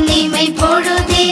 பொன்னிமை பொழுதே